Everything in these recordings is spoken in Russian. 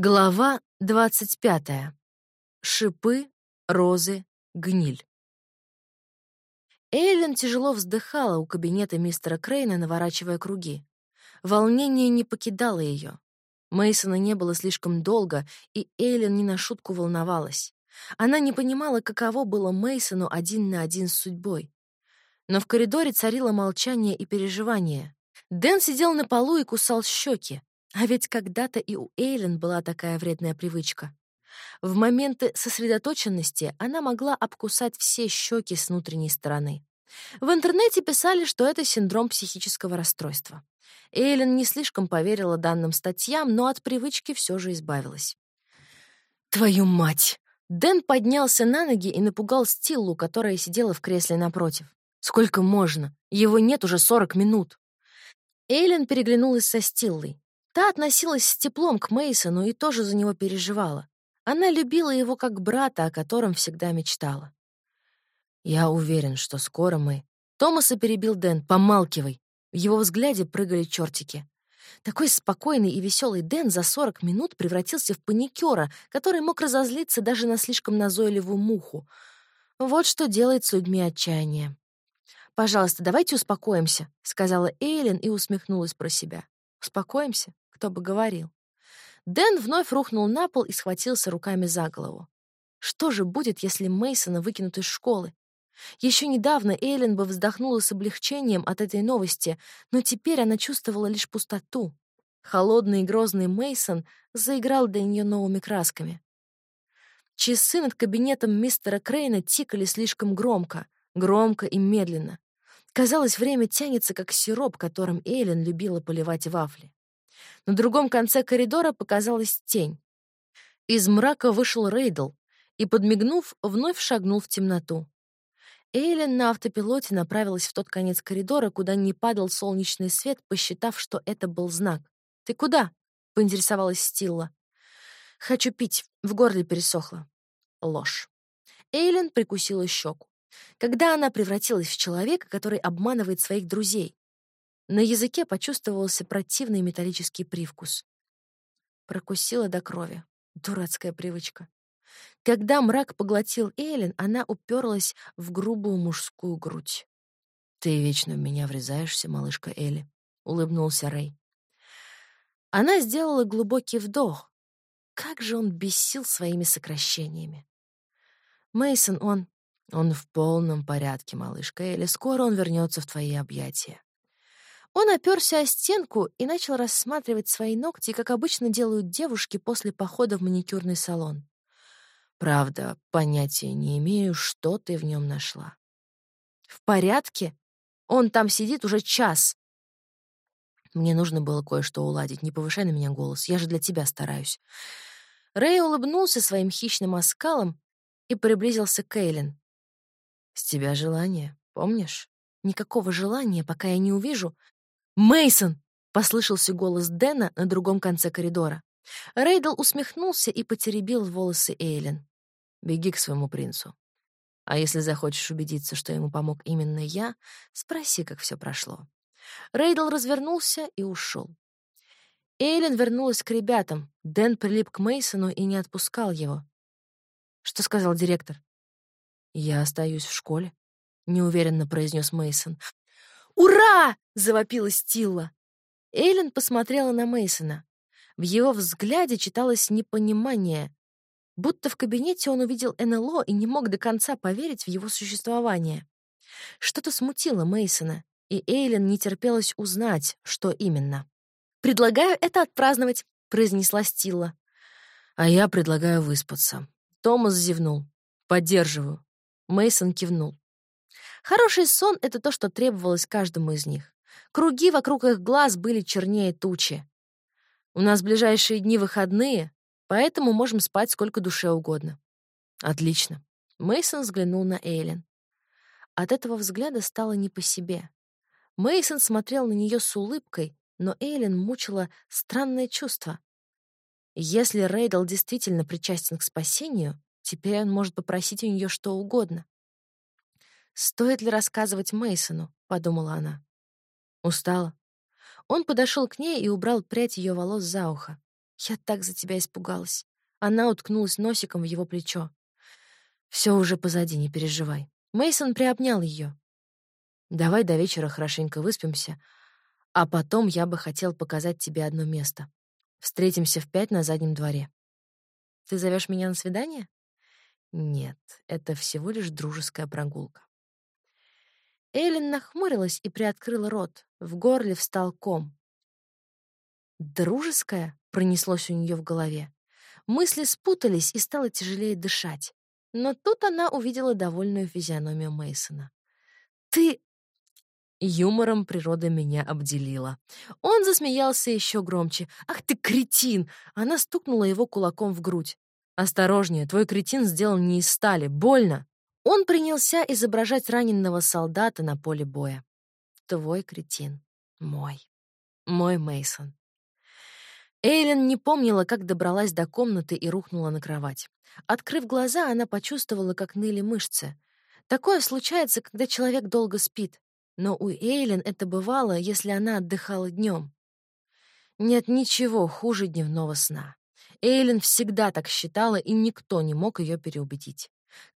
Глава 25. Шипы, розы, гниль. Эйлен тяжело вздыхала у кабинета мистера Крейна, наворачивая круги. Волнение не покидало ее. Мейсона не было слишком долго, и Эйлен не на шутку волновалась. Она не понимала, каково было Мейсону один на один с судьбой. Но в коридоре царило молчание и переживание. Дэн сидел на полу и кусал щеки. А ведь когда-то и у Эйлен была такая вредная привычка. В моменты сосредоточенности она могла обкусать все щеки с внутренней стороны. В интернете писали, что это синдром психического расстройства. Эйлен не слишком поверила данным статьям, но от привычки все же избавилась. «Твою мать!» Дэн поднялся на ноги и напугал Стиллу, которая сидела в кресле напротив. «Сколько можно? Его нет уже сорок минут!» Эйлен переглянулась со Стиллой. Та относилась с теплом к Мейсону и тоже за него переживала. Она любила его как брата, о котором всегда мечтала. «Я уверен, что скоро мы...» Томаса перебил Дэн. «Помалкивай!» В его взгляде прыгали чертики. Такой спокойный и веселый Дэн за 40 минут превратился в паникера, который мог разозлиться даже на слишком назойливую муху. Вот что делает с людьми отчаяние. «Пожалуйста, давайте успокоимся», — сказала Эйлин и усмехнулась про себя. «Успокоимся? Кто бы говорил. Дэн вновь рухнул на пол и схватился руками за голову. Что же будет, если Мейсона выкинут из школы? Еще недавно Эйлин бы вздохнула с облегчением от этой новости, но теперь она чувствовала лишь пустоту. Холодный и грозный Мейсон заиграл для нее новыми красками. Часы над кабинетом мистера Крейна тикали слишком громко, громко и медленно. Казалось, время тянется, как сироп, которым Эйлин любила поливать вафли. На другом конце коридора показалась тень. Из мрака вышел Рейдл и, подмигнув, вновь шагнул в темноту. Эйлин на автопилоте направилась в тот конец коридора, куда не падал солнечный свет, посчитав, что это был знак. «Ты куда?» — поинтересовалась Стилла. «Хочу пить. В горле пересохло». Ложь. Эйлин прикусила щеку. Когда она превратилась в человека, который обманывает своих друзей? На языке почувствовался противный металлический привкус. Прокусила до крови. Дурацкая привычка. Когда мрак поглотил Эйлин, она уперлась в грубую мужскую грудь. «Ты вечно в меня врезаешься, малышка Элли», — улыбнулся Рэй. Она сделала глубокий вдох. Как же он бесил своими сокращениями. Мейсон, он... Он в полном порядке, малышка Элли. Скоро он вернется в твои объятия. Он оперся о стенку и начал рассматривать свои ногти, как обычно делают девушки после похода в маникюрный салон. Правда, понятия не имею, что ты в нем нашла. В порядке? Он там сидит уже час. Мне нужно было кое-что уладить. Не повышай на меня голос. Я же для тебя стараюсь. Рэй улыбнулся своим хищным оскалом и приблизился к Эйлин. «С тебя желание, помнишь?» «Никакого желания, пока я не увижу, Мейсон! послышался голос Дэна на другом конце коридора. Рейдл усмехнулся и потеребил волосы Эйлин. «Беги к своему принцу. А если захочешь убедиться, что ему помог именно я, спроси, как все прошло». Рейдл развернулся и ушел. Эйлин вернулась к ребятам. Дэн прилип к Мейсону и не отпускал его. «Что сказал директор?» «Я остаюсь в школе», — неуверенно произнес Мейсон. «Ура!» — завопила Стилла. Эйлин посмотрела на Мейсона. В его взгляде читалось непонимание, будто в кабинете он увидел НЛО и не мог до конца поверить в его существование. Что-то смутило Мейсона, и Эйлин не терпелось узнать, что именно. «Предлагаю это отпраздновать», — произнесла Стилла. «А я предлагаю выспаться». Томас зевнул. «Поддерживаю». Мейсон кивнул. Хороший сон — это то, что требовалось каждому из них. Круги вокруг их глаз были чернее тучи. У нас ближайшие дни выходные, поэтому можем спать сколько душе угодно. Отлично. Мейсон взглянул на Эйлин. От этого взгляда стало не по себе. Мейсон смотрел на нее с улыбкой, но Эйлин мучила странное чувство. Если Рейдл действительно причастен к спасению, теперь он может попросить у нее что угодно. Стоит ли рассказывать Мейсону? подумала она. Устала. Он подошел к ней и убрал прядь ее волос за ухо. Я так за тебя испугалась. Она уткнулась носиком в его плечо. Все уже позади, не переживай. Мейсон приобнял ее. Давай до вечера хорошенько выспимся, а потом я бы хотел показать тебе одно место. Встретимся в пять на заднем дворе. Ты зовешь меня на свидание? Нет, это всего лишь дружеская прогулка. Эллен нахмурилась и приоткрыла рот. В горле встал ком. «Дружеская?» — пронеслось у нее в голове. Мысли спутались, и стало тяжелее дышать. Но тут она увидела довольную физиономию Мейсона. «Ты...» Юмором природа меня обделила. Он засмеялся еще громче. «Ах ты, кретин!» Она стукнула его кулаком в грудь. «Осторожнее, твой кретин сделан не из стали. Больно!» Он принялся изображать раненого солдата на поле боя. «Твой кретин. Мой. Мой Мейсон. Эйлен не помнила, как добралась до комнаты и рухнула на кровать. Открыв глаза, она почувствовала, как ныли мышцы. Такое случается, когда человек долго спит. Но у Эйлен это бывало, если она отдыхала днем. Нет ничего хуже дневного сна. Эйлен всегда так считала, и никто не мог ее переубедить.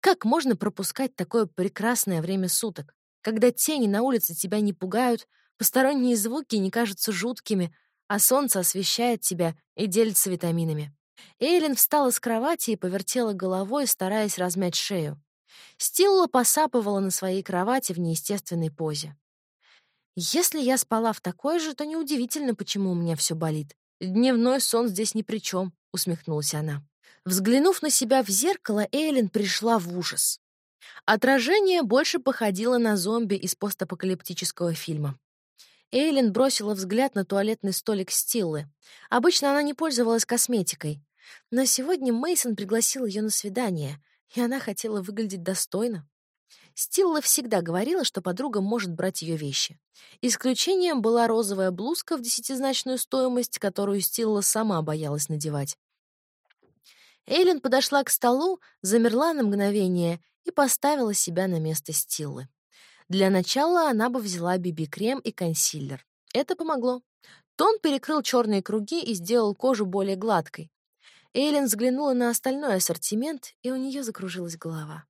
Как можно пропускать такое прекрасное время суток, когда тени на улице тебя не пугают, посторонние звуки не кажутся жуткими, а солнце освещает тебя и делится витаминами. Эйлин встала с кровати и повертела головой, стараясь размять шею. Стилла посапывала на своей кровати в неестественной позе. Если я спала в такой же, то неудивительно, почему у меня все болит. Дневной сон здесь ни при чем, усмехнулась она. Взглянув на себя в зеркало, Эйлин пришла в ужас. Отражение больше походило на зомби из постапокалиптического фильма. Эйлин бросила взгляд на туалетный столик Стиллы. Обычно она не пользовалась косметикой. Но сегодня Мейсон пригласил ее на свидание, и она хотела выглядеть достойно. Стилла всегда говорила, что подруга может брать ее вещи. Исключением была розовая блузка в десятизначную стоимость, которую Стилла сама боялась надевать. Эйлин подошла к столу, замерла на мгновение и поставила себя на место Стиллы. Для начала она бы взяла BB-крем и консилер. Это помогло. Тон перекрыл черные круги и сделал кожу более гладкой. Эйлин взглянула на остальной ассортимент, и у нее закружилась голова.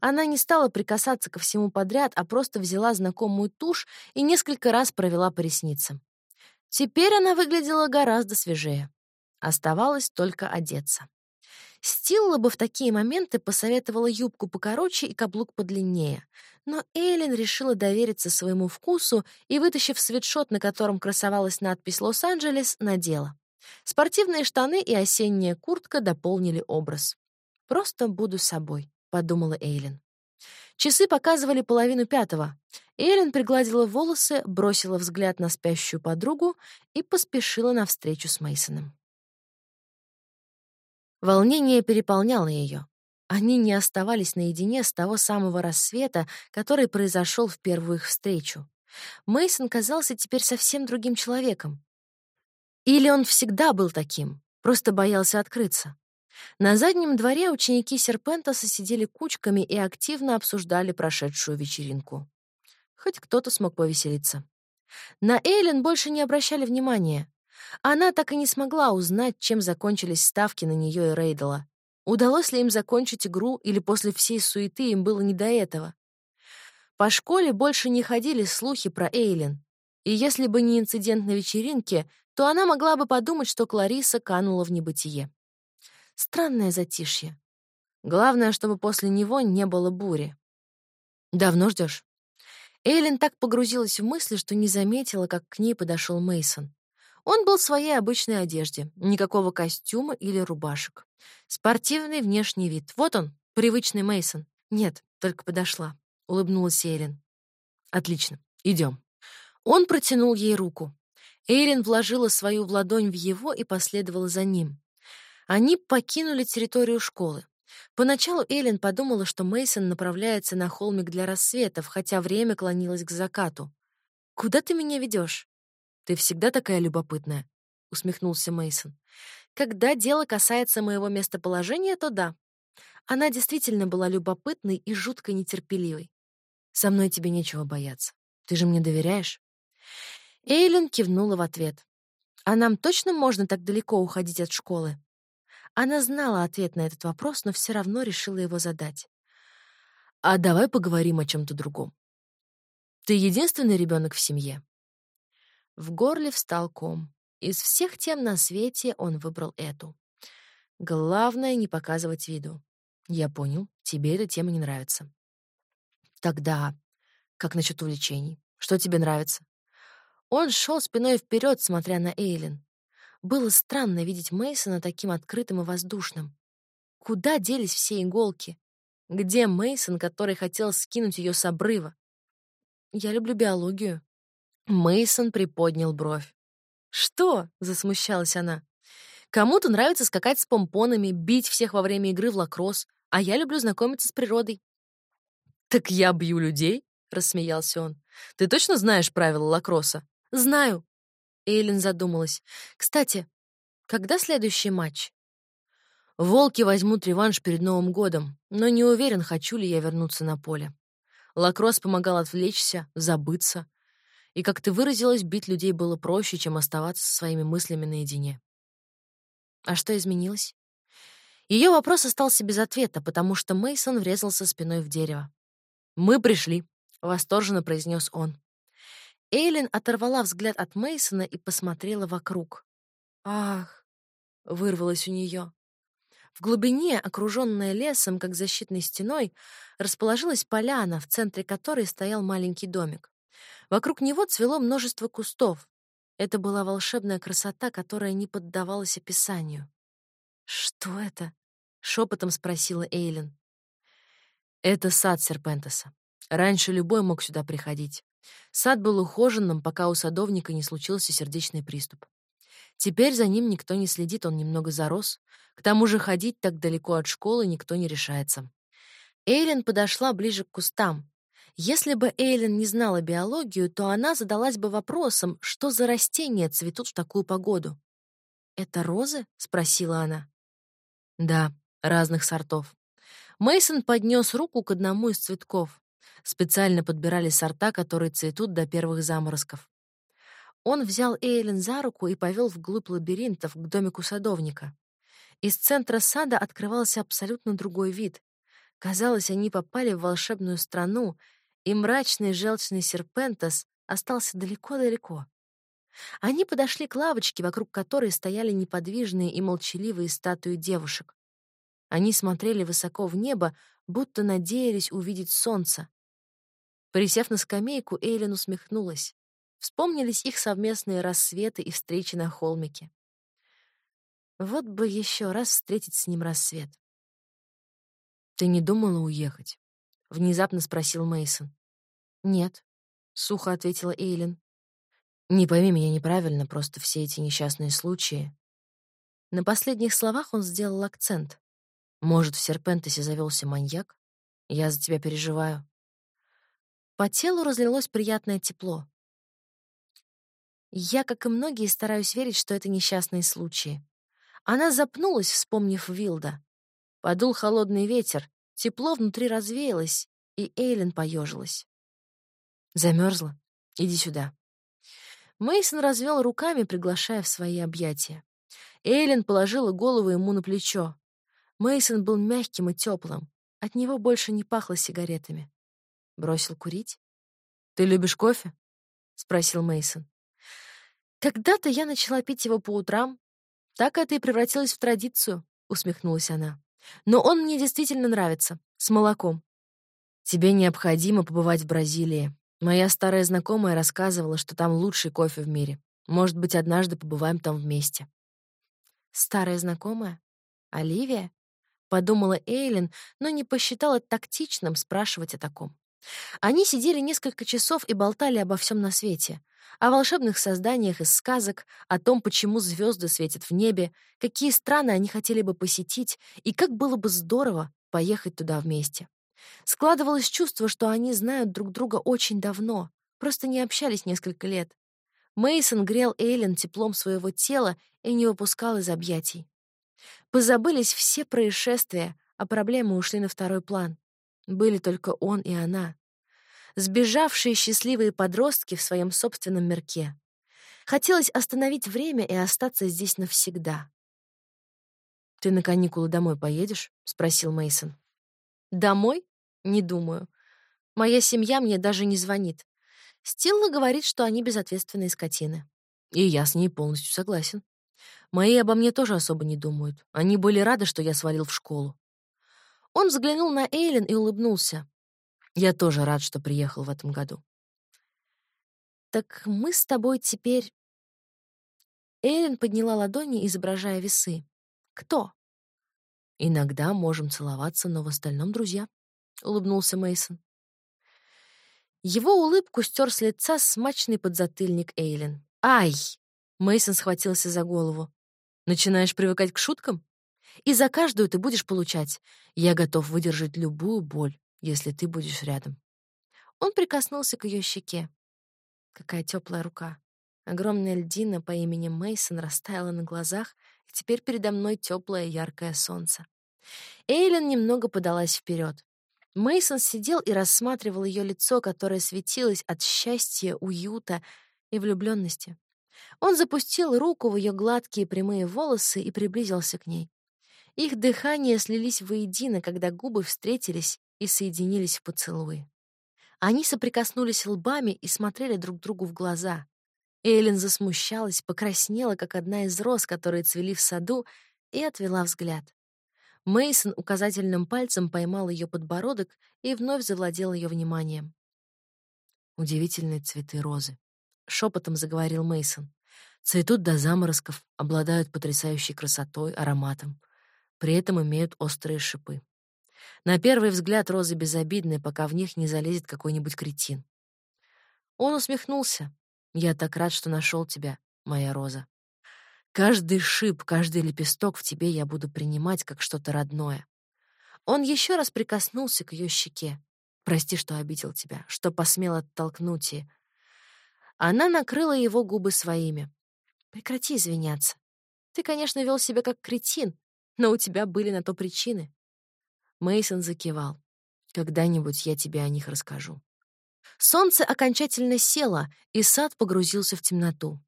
Она не стала прикасаться ко всему подряд, а просто взяла знакомую тушь и несколько раз провела по ресницам. Теперь она выглядела гораздо свежее. Оставалось только одеться. Стилла бы в такие моменты посоветовала юбку покороче и каблук подлиннее. Но Эйлин решила довериться своему вкусу и, вытащив свитшот, на котором красовалась надпись «Лос-Анджелес», надела. Спортивные штаны и осенняя куртка дополнили образ. «Просто буду собой», — подумала Эйлин. Часы показывали половину пятого. Эйлин пригладила волосы, бросила взгляд на спящую подругу и поспешила на встречу с Мейсоном. Волнение переполняло ее. Они не оставались наедине с того самого рассвета, который произошел в первую их встречу. Мейсон казался теперь совсем другим человеком. Или он всегда был таким, просто боялся открыться. На заднем дворе ученики Серпентаса сидели кучками и активно обсуждали прошедшую вечеринку. Хоть кто-то смог повеселиться. На Эйлен больше не обращали внимания. Она так и не смогла узнать, чем закончились ставки на нее и Рейдела. Удалось ли им закончить игру, или после всей суеты им было не до этого? По школе больше не ходили слухи про Эйлин. И если бы не инцидент на вечеринке, то она могла бы подумать, что Клариса канула в небытие. Странное затишье. Главное, чтобы после него не было бури. «Давно ждешь? Эйлин так погрузилась в мысли, что не заметила, как к ней подошел Мейсон. Он был в своей обычной одежде, никакого костюма или рубашек. Спортивный внешний вид. Вот он, привычный Мейсон. Нет, только подошла, улыбнулась Эйлин. Отлично, идем. Он протянул ей руку. Эйлин вложила свою в ладонь в его и последовала за ним. Они покинули территорию школы. Поначалу Эйлин подумала, что Мейсон направляется на холмик для рассветов, хотя время клонилось к закату. «Куда ты меня ведешь? Ты всегда такая любопытная, усмехнулся Мейсон. Когда дело касается моего местоположения, то да. Она действительно была любопытной и жутко нетерпеливой. Со мной тебе нечего бояться. Ты же мне доверяешь? Эйлин кивнула в ответ. А нам точно можно так далеко уходить от школы? Она знала ответ на этот вопрос, но все равно решила его задать. А давай поговорим о чем-то другом. Ты единственный ребенок в семье? В горле встал ком. Из всех тем на свете он выбрал эту. Главное — не показывать виду. Я понял, тебе эта тема не нравится. Тогда, как насчет увлечений? Что тебе нравится? Он шел спиной вперед, смотря на Эйлин. Было странно видеть Мейсона таким открытым и воздушным. Куда делись все иголки? Где Мейсон, который хотел скинуть ее с обрыва? Я люблю биологию. Мейсон приподнял бровь. «Что?» — засмущалась она. «Кому-то нравится скакать с помпонами, бить всех во время игры в лакросс, а я люблю знакомиться с природой». «Так я бью людей?» — рассмеялся он. «Ты точно знаешь правила лакросса?» «Знаю». Эйлин задумалась. «Кстати, когда следующий матч?» «Волки возьмут реванш перед Новым годом, но не уверен, хочу ли я вернуться на поле. Лакросс помогал отвлечься, забыться, и, как ты выразилась, бить людей было проще, чем оставаться со своими мыслями наедине. А что изменилось? Ее вопрос остался без ответа, потому что Мейсон врезался спиной в дерево. «Мы пришли», — восторженно произнес он. Эйлин оторвала взгляд от Мейсона и посмотрела вокруг. «Ах!» — вырвалось у нее. В глубине, окруженная лесом, как защитной стеной, расположилась поляна, в центре которой стоял маленький домик. Вокруг него цвело множество кустов. Это была волшебная красота, которая не поддавалась описанию. «Что это?» — шепотом спросила Эйлин. «Это сад Серпентеса. Раньше любой мог сюда приходить. Сад был ухоженным, пока у садовника не случился сердечный приступ. Теперь за ним никто не следит, он немного зарос. К тому же ходить так далеко от школы никто не решается. Эйлин подошла ближе к кустам. Если бы Эйлин не знала биологию, то она задалась бы вопросом, что за растения цветут в такую погоду. «Это розы?» — спросила она. «Да, разных сортов». Мейсон поднес руку к одному из цветков. Специально подбирали сорта, которые цветут до первых заморозков. Он взял Эйлин за руку и повел вглубь лабиринтов к домику садовника. Из центра сада открывался абсолютно другой вид. Казалось, они попали в волшебную страну, и мрачный желчный серпентас остался далеко-далеко. Они подошли к лавочке, вокруг которой стояли неподвижные и молчаливые статуи девушек. Они смотрели высоко в небо, будто надеялись увидеть солнце. Присев на скамейку, Эйлин усмехнулась. Вспомнились их совместные рассветы и встречи на холмике. Вот бы еще раз встретить с ним рассвет. «Ты не думала уехать?» — внезапно спросил Мейсон. «Нет», — сухо ответила Эйлин. «Не пойми меня неправильно, просто все эти несчастные случаи». На последних словах он сделал акцент. «Может, в Серпентесе завелся маньяк? Я за тебя переживаю». По телу разлилось приятное тепло. Я, как и многие, стараюсь верить, что это несчастные случаи. Она запнулась, вспомнив Вилда. Подул холодный ветер, тепло внутри развеялось, и Эйлин поежилась. Замерзла? Иди сюда. Мейсон развел руками, приглашая в свои объятия. Эйлин положила голову ему на плечо. Мейсон был мягким и теплым. От него больше не пахло сигаретами. Бросил курить. Ты любишь кофе? спросил Мейсон. Когда-то я начала пить его по утрам. Так это и превратилось в традицию, усмехнулась она. Но он мне действительно нравится, с молоком. Тебе необходимо побывать в Бразилии. Моя старая знакомая рассказывала, что там лучший кофе в мире. Может быть, однажды побываем там вместе. Старая знакомая? Оливия? Подумала Эйлин, но не посчитала тактичным спрашивать о таком. Они сидели несколько часов и болтали обо всем на свете. О волшебных созданиях из сказок, о том, почему звезды светят в небе, какие страны они хотели бы посетить и как было бы здорово поехать туда вместе. Складывалось чувство, что они знают друг друга очень давно, просто не общались несколько лет. Мейсон грел Эйлен теплом своего тела и не выпускал из объятий. Позабылись все происшествия, а проблемы ушли на второй план. Были только он и она. Сбежавшие счастливые подростки в своем собственном мирке. Хотелось остановить время и остаться здесь навсегда. «Ты на каникулы домой поедешь?» — спросил Мейсон. «Домой? Не думаю. Моя семья мне даже не звонит. Стилла говорит, что они безответственные скотины. И я с ней полностью согласен. Мои обо мне тоже особо не думают. Они были рады, что я свалил в школу. Он взглянул на Эйлин и улыбнулся. Я тоже рад, что приехал в этом году. «Так мы с тобой теперь...» Эйлин подняла ладони, изображая весы. «Кто?» «Иногда можем целоваться, но в остальном друзья», — улыбнулся Мейсон. Его улыбку стер с лица смачный подзатыльник Эйлин. «Ай!» — Мейсон схватился за голову. «Начинаешь привыкать к шуткам? И за каждую ты будешь получать. Я готов выдержать любую боль, если ты будешь рядом». Он прикоснулся к ее щеке. Какая теплая рука. Огромная льдина по имени Мейсон растаяла на глазах, и теперь передо мной теплое яркое солнце. Эйлин немного подалась вперед. Мейсон сидел и рассматривал ее лицо, которое светилось от счастья, уюта и влюбленности. Он запустил руку в ее гладкие прямые волосы и приблизился к ней. Их дыхания слились воедино, когда губы встретились и соединились в поцелуи. Они соприкоснулись лбами и смотрели друг другу в глаза. Эйлин засмущалась, покраснела, как одна из роз, которые цвели в саду, и отвела взгляд. Мейсон указательным пальцем поймал ее подбородок и вновь завладел ее вниманием. Удивительные цветы розы, шепотом заговорил Мейсон. Цветут до заморозков, обладают потрясающей красотой, ароматом, при этом имеют острые шипы. На первый взгляд розы безобидны, пока в них не залезет какой-нибудь кретин. Он усмехнулся. «Я так рад, что нашел тебя, моя роза. Каждый шип, каждый лепесток в тебе я буду принимать как что-то родное». Он еще раз прикоснулся к ее щеке. «Прости, что обидел тебя, что посмел оттолкнуть и...» Она накрыла его губы своими. «Прекрати извиняться. Ты, конечно, вел себя как кретин, но у тебя были на то причины. Мейсон закивал. Когда-нибудь я тебе о них расскажу. Солнце окончательно село, и сад погрузился в темноту.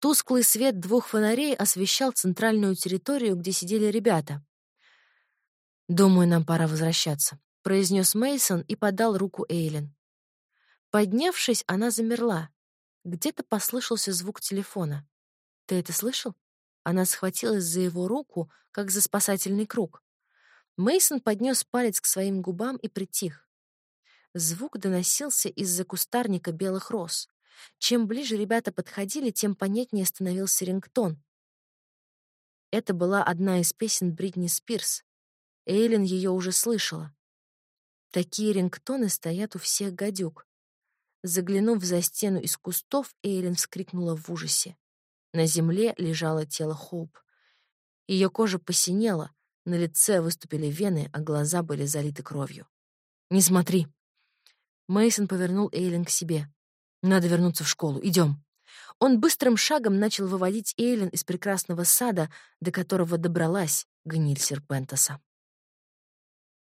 Тусклый свет двух фонарей освещал центральную территорию, где сидели ребята. «Думаю, нам пора возвращаться», — произнес Мейсон и подал руку Эйлин. Поднявшись, она замерла. Где-то послышался звук телефона. «Ты это слышал?» Она схватилась за его руку, как за спасательный круг. Мейсон поднес палец к своим губам и притих. Звук доносился из-за кустарника белых роз. Чем ближе ребята подходили, тем понятнее становился рингтон. Это была одна из песен Бритни Спирс. Эйлин ее уже слышала. Такие рингтоны стоят у всех гадюк. Заглянув за стену из кустов, Эйлин вскрикнула в ужасе. На земле лежало тело Хоуп. Ее кожа посинела, на лице выступили вены, а глаза были залиты кровью. «Не смотри!» Мейсон повернул Эйлин к себе. «Надо вернуться в школу. Идем!» Он быстрым шагом начал выводить Эйлин из прекрасного сада, до которого добралась гниль Серпентаса.